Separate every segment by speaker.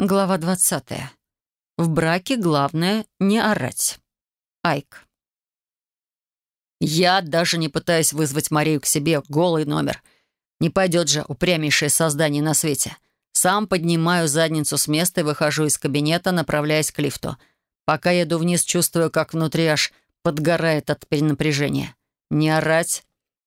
Speaker 1: Глава 20. В браке главное не орать. Айк. Я даже не пытаюсь вызвать Марию к себе голый номер. Не пойдет же упрямейшее создание на свете. Сам поднимаю задницу с места и выхожу из кабинета, направляясь к лифту. Пока еду вниз, чувствую, как внутри аж подгорает от перенапряжения. Не орать.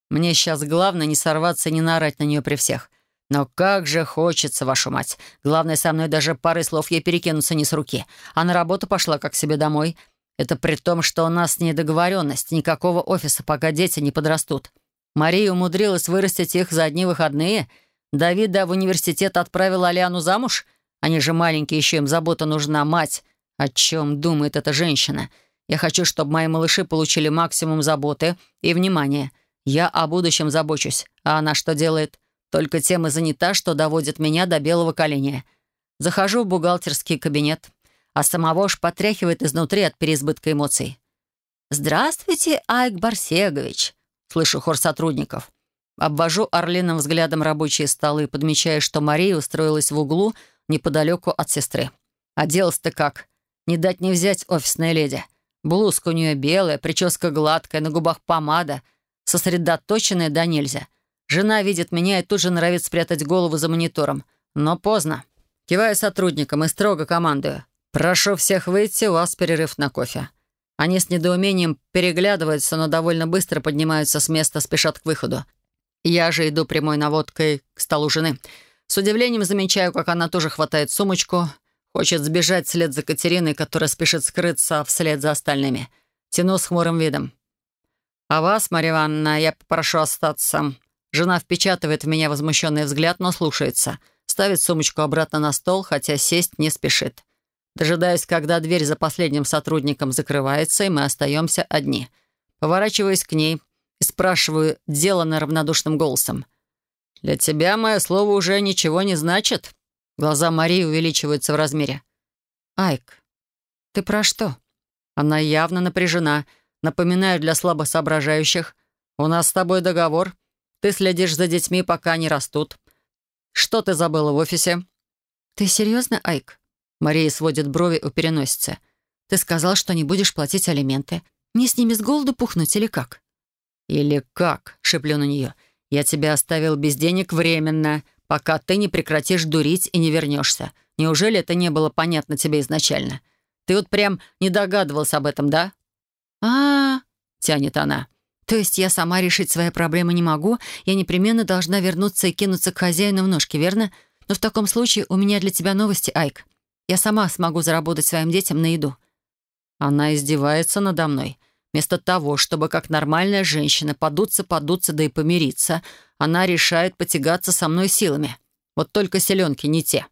Speaker 1: Мне сейчас главное не сорваться и не наорать на нее при всех — но как же хочется, вашу мать. Главное, со мной даже парой слов ей перекинуться не с руки. А на работу пошла как себе домой. Это при том, что у нас не договоренность, никакого офиса, пока дети не подрастут. Мария умудрилась вырастить их за одни выходные. Давида в университет отправила Алиану замуж. Они же маленькие, еще им забота нужна, мать. О чем думает эта женщина? Я хочу, чтобы мои малыши получили максимум заботы и внимания. Я о будущем забочусь. А она что делает? Только тем и занята, что доводит меня до белого коленя. Захожу в бухгалтерский кабинет, а самого ж потряхивает изнутри от переизбытка эмоций. «Здравствуйте, Айк Барсегович!» — слышу хор сотрудников. Обвожу орлиным взглядом рабочие столы, подмечая, что Мария устроилась в углу неподалеку от сестры. Оделась-то как? Не дать не взять офисная леди. Блузка у нее белая, прическа гладкая, на губах помада, сосредоточенная да нельзя — Жена видит меня и тут же норовит спрятать голову за монитором. Но поздно. Киваю сотрудникам и строго командую. «Прошу всех выйти, у вас перерыв на кофе». Они с недоумением переглядываются, но довольно быстро поднимаются с места, спешат к выходу. Я же иду прямой наводкой к столу жены. С удивлением замечаю, как она тоже хватает сумочку, хочет сбежать вслед за Катериной, которая спешит скрыться вслед за остальными. Тяну с хмурым видом. «А вас, Марья Ивановна, я попрошу остаться. Жена впечатывает в меня возмущенный взгляд, но слушается. Ставит сумочку обратно на стол, хотя сесть не спешит. Дожидаюсь, когда дверь за последним сотрудником закрывается, и мы остаемся одни. Поворачиваюсь к ней и спрашиваю, делано равнодушным голосом. «Для тебя мое слово уже ничего не значит?» Глаза Марии увеличиваются в размере. «Айк, ты про что?» Она явно напряжена. Напоминаю для слабосоображающих. «У нас с тобой договор. Ты следишь за детьми, пока они растут. Что ты забыла в офисе?» «Ты серьезно, Айк?» Мария сводит брови у переносицы. «Ты сказал, что не будешь платить алименты. Мне с ними с голоду пухнуть или как?» «Или как?» — шеплю на нее. «Я тебя оставил без денег временно, пока ты не прекратишь дурить и не вернешься. Неужели это не было понятно тебе изначально? Ты вот прям не догадывался об этом, да?» «А-а-а!» — тянет она. То есть я сама решить свои проблемы не могу, я непременно должна вернуться и кинуться к хозяину в ножки, верно? Но в таком случае у меня для тебя новости, Айк. Я сама смогу заработать своим детям на еду». Она издевается надо мной. Вместо того, чтобы как нормальная женщина подуться-подуться да и помириться, она решает потягаться со мной силами. Вот только селенки не те.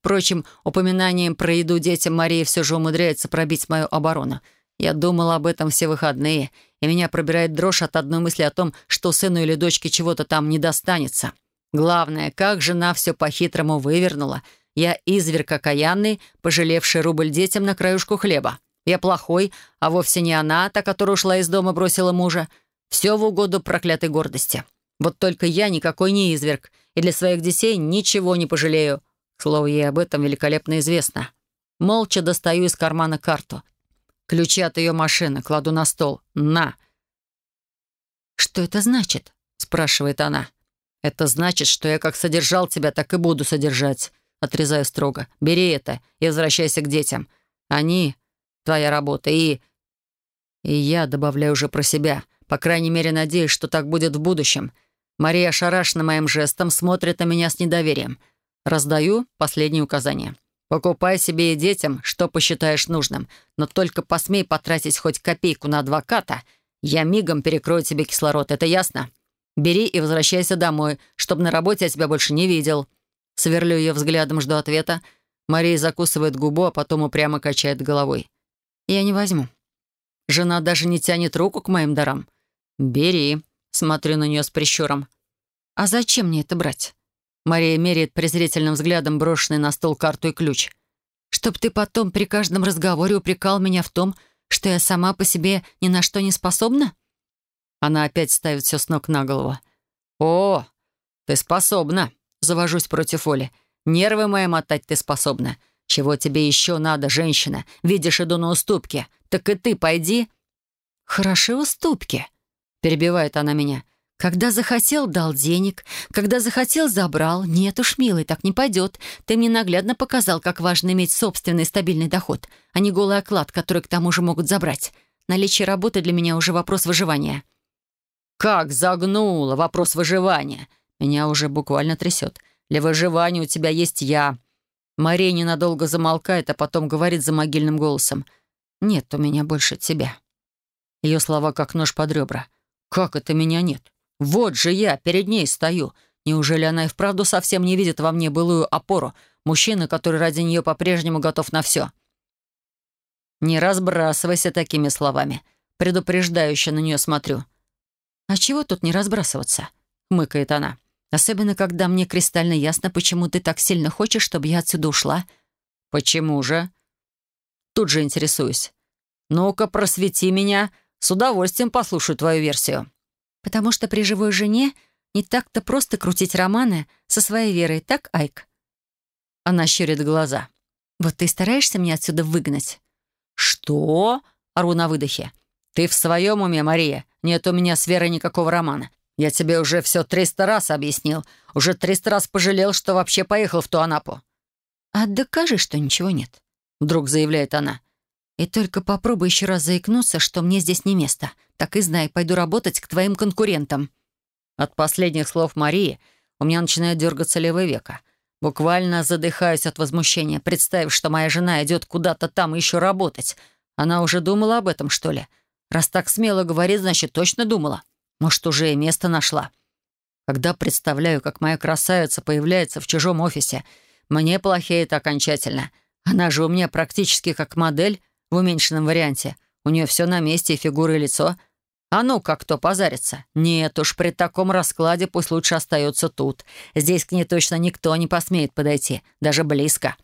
Speaker 1: Впрочем, упоминанием про еду детям Мария все же умудряется пробить мою оборону. Я думала об этом все выходные, и меня пробирает дрожь от одной мысли о том, что сыну или дочке чего-то там не достанется. Главное, как жена все по-хитрому вывернула. Я изверг окаянный, пожалевший рубль детям на краюшку хлеба. Я плохой, а вовсе не она, та, которая ушла из дома, бросила мужа. Все в угоду проклятой гордости. Вот только я никакой не изверг, и для своих детей ничего не пожалею. К слову, ей об этом великолепно известно. Молча достаю из кармана карту — Ключи от ее машины кладу на стол. На!» «Что это значит?» — спрашивает она. «Это значит, что я как содержал тебя, так и буду содержать». Отрезаю строго. «Бери это и возвращайся к детям. Они — твоя работа. И...» И я добавляю уже про себя. По крайней мере, надеюсь, что так будет в будущем. Мария ошарашена моим жестом, смотрит на меня с недоверием. Раздаю последние указания. Покупай себе и детям, что посчитаешь нужным, но только посмей потратить хоть копейку на адвоката, я мигом перекрою тебе кислород, это ясно? Бери и возвращайся домой, чтобы на работе я тебя больше не видел». Сверлю ее взглядом, жду ответа. Мария закусывает губу, а потом упрямо качает головой. «Я не возьму». Жена даже не тянет руку к моим дарам. «Бери», — смотрю на нее с прищуром. «А зачем мне это брать?» Мария меряет презрительным взглядом брошенный на стол карту и ключ. «Чтоб ты потом при каждом разговоре упрекал меня в том, что я сама по себе ни на что не способна?» Она опять ставит все с ног на голову. «О, ты способна!» — завожусь против Оли. «Нервы мои мотать ты способна. Чего тебе еще надо, женщина? Видишь, иду на уступки. Так и ты пойди». «Хороши уступки», — перебивает она меня. «Когда захотел, дал денег. Когда захотел, забрал. Нет уж, милый, так не пойдет. Ты мне наглядно показал, как важно иметь собственный стабильный доход, а не голый оклад, который к тому же могут забрать. Наличие работы для меня уже вопрос выживания».
Speaker 2: «Как загнула вопрос выживания? Меня уже буквально трясет. Для выживания у тебя есть я». Мария ненадолго замолкает, а потом говорит за могильным голосом. «Нет у меня больше тебя». Ее слова как нож под ребра. «Как это меня нет? Вот же я, перед ней стою. Неужели она и вправду совсем не видит во мне былую опору? Мужчина, который ради нее по-прежнему готов на все». «Не разбрасывайся такими словами». Предупреждающе на нее смотрю. «А чего тут не разбрасываться?» — хмыкает она. Особенно, когда мне кристально ясно, почему ты так сильно хочешь, чтобы я отсюда ушла. Почему же? Тут же интересуюсь. Ну-ка, просвети меня. С удовольствием послушаю твою версию. Потому что при живой жене не так-то просто крутить романы со своей верой, так, Айк? Она щурит глаза. Вот ты стараешься меня отсюда выгнать? Что? Ору на выдохе. Ты в своем уме, Мария? Нет у меня с Верой никакого романа. Я тебе уже все триста раз объяснил. Уже триста раз пожалел, что вообще поехал в ту Анапу». «А докажи, что ничего нет», — вдруг заявляет она. «И только попробуй еще раз заикнуться, что мне здесь не место. Так и знай, пойду работать к твоим конкурентам». От последних слов Марии у меня начинает дергаться левое веко. Буквально задыхаюсь от возмущения, представив, что моя жена идет куда-то там еще работать. Она уже думала об этом, что ли? Раз так смело говорит, значит, точно думала. Может, уже и место нашла. Когда представляю, как моя красавица появляется в чужом офисе, мне плохеет окончательно. Она же у меня практически как модель в уменьшенном варианте. У нее все на месте, и фигура, и лицо. А ну, как кто позарится? Нет уж, при таком раскладе пусть лучше остается тут. Здесь к ней точно никто не посмеет подойти, даже близко.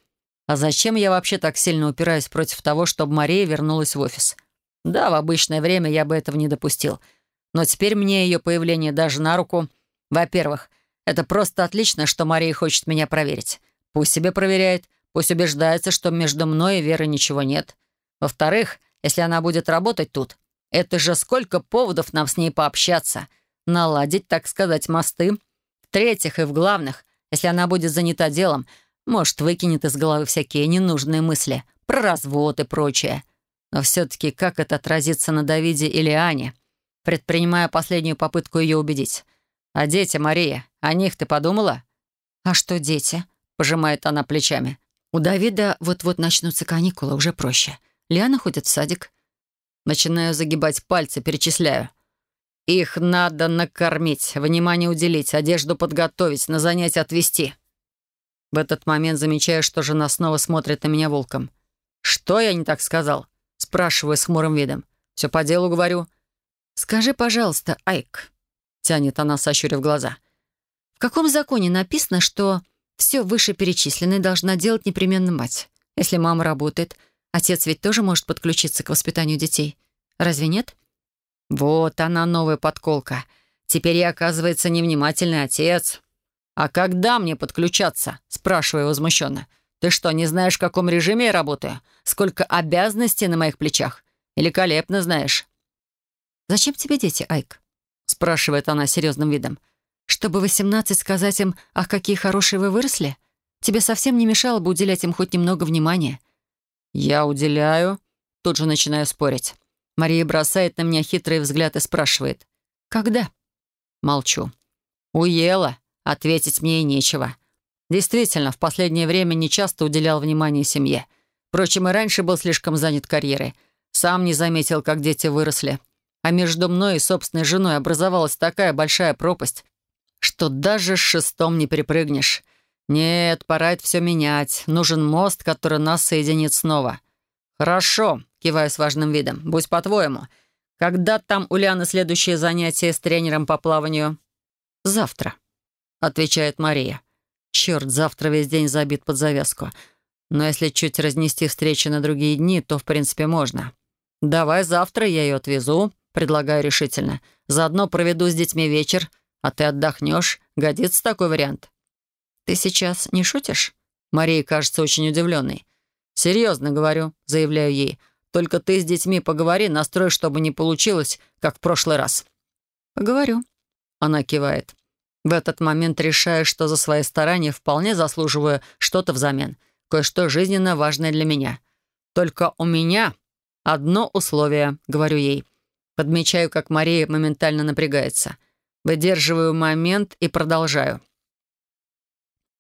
Speaker 2: А зачем я вообще так сильно упираюсь против того, чтобы Мария вернулась в офис? Да, в обычное время я бы этого не допустил — но теперь мне ее появление даже на руку. Во-первых, это просто отлично, что Мария хочет меня проверить. Пусть себе проверяет, пусть убеждается, что между мной и Верой ничего нет. Во-вторых, если она будет работать тут, это же сколько поводов нам с ней пообщаться, наладить, так сказать, мосты. В-третьих и в главных, если она будет занята делом, может, выкинет из головы всякие ненужные мысли про развод и прочее. Но все-таки как это отразится на Давиде или Ане? предпринимая последнюю попытку ее убедить. «А дети, Мария, о них ты подумала?» «А что дети?» — пожимает она плечами. «У Давида вот-вот начнутся каникулы, уже проще. Лиана ходит в садик». Начинаю загибать пальцы, перечисляю. «Их надо накормить, внимание уделить, одежду подготовить, на занятия отвезти». В этот момент замечаю, что жена снова смотрит на меня волком. «Что я не так сказал?» Спрашиваю с хмурым видом. «Все по делу говорю». «Скажи, пожалуйста, Айк», — тянет она, сощурив глаза, «в каком законе написано, что все вышеперечисленное должна делать непременно мать? Если мама работает, отец ведь тоже может подключиться к воспитанию детей. Разве нет?» «Вот она, новая подколка. Теперь я, оказывается, невнимательный отец». «А когда мне подключаться?» — спрашиваю возмущенно. «Ты что, не знаешь, в каком режиме я работаю? Сколько обязанностей на моих плечах? Великолепно знаешь». «Зачем тебе дети, Айк?» — спрашивает она серьезным видом. «Чтобы восемнадцать сказать им, ах, какие хорошие вы выросли? Тебе совсем не мешало бы уделять им хоть немного внимания». «Я уделяю». Тут же начинаю спорить. Мария бросает на меня хитрый взгляд и спрашивает. «Когда?» Молчу. «Уела. Ответить мне и нечего. Действительно, в последнее время не часто уделял внимание семье. Впрочем, и раньше был слишком занят карьерой. Сам не заметил, как дети выросли а между мной и собственной женой образовалась такая большая пропасть, что даже с шестом не перепрыгнешь. Нет, пора это все менять. Нужен мост, который нас соединит снова. Хорошо, киваю с важным видом. Будь по-твоему. Когда там у Ляны следующее занятие с тренером по плаванию? Завтра, отвечает Мария. Черт, завтра весь день забит под завязку. Но если чуть разнести встречи на другие дни, то в принципе можно. Давай завтра я ее отвезу, предлагаю решительно. Заодно проведу с детьми вечер, а ты отдохнешь. Годится такой вариант?» «Ты сейчас не шутишь?» Мария кажется очень удивленной. «Серьезно говорю», — заявляю ей. «Только ты с детьми поговори, настрой, чтобы не получилось, как в прошлый раз».
Speaker 1: «Поговорю», — она кивает. В этот момент решаю, что за свои старания вполне заслуживаю что-то взамен. Кое-что жизненно важное для меня. Только у меня одно условие, говорю ей. Подмечаю, как Мария моментально напрягается. Выдерживаю момент и продолжаю.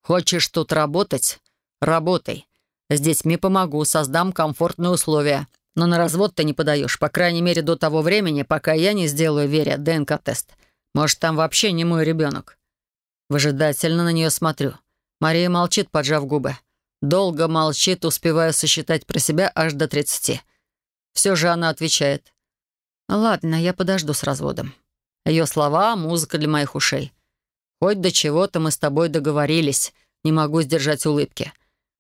Speaker 1: «Хочешь тут работать? Работай. С детьми помогу, создам комфортные условия. Но на развод ты не подаешь, по крайней мере, до того времени, пока я не сделаю Вере ДНК-тест. Может, там вообще не мой ребенок?» Выжидательно на нее смотрю. Мария молчит, поджав губы. Долго молчит, успевая сосчитать про себя аж до тридцати. Все же она отвечает. «Ладно, я подожду с разводом». Ее слова — музыка для моих ушей. «Хоть до чего-то мы с тобой договорились. Не могу сдержать улыбки.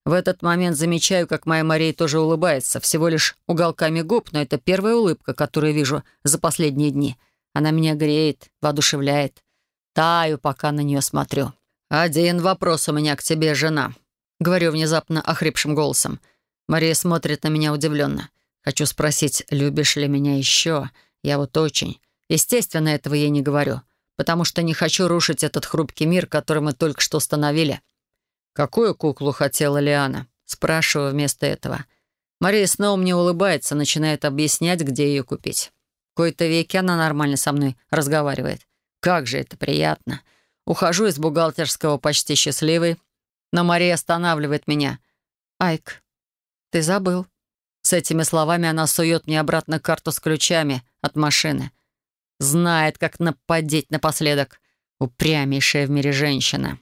Speaker 1: В этот момент замечаю, как моя Мария тоже улыбается, всего лишь уголками губ, но это первая улыбка, которую вижу за последние дни. Она меня греет, воодушевляет. Таю, пока на нее смотрю. «Один вопрос у меня к тебе, жена», — говорю внезапно охрипшим голосом. Мария смотрит на меня удивленно. Хочу спросить, любишь ли меня еще? Я вот очень. Естественно, этого ей не говорю, потому что не хочу рушить этот хрупкий мир, который мы только что установили. «Какую куклу хотела Лиана?» Спрашиваю вместо этого. Мария снова мне улыбается, начинает объяснять, где ее купить. В кои-то веки она нормально со мной разговаривает. Как же это приятно. Ухожу из бухгалтерского почти счастливой, но Мария останавливает меня. «Айк, ты забыл». С этими словами она сует мне обратно карту с ключами от машины. Знает, как нападеть напоследок. Упрямейшая в мире женщина.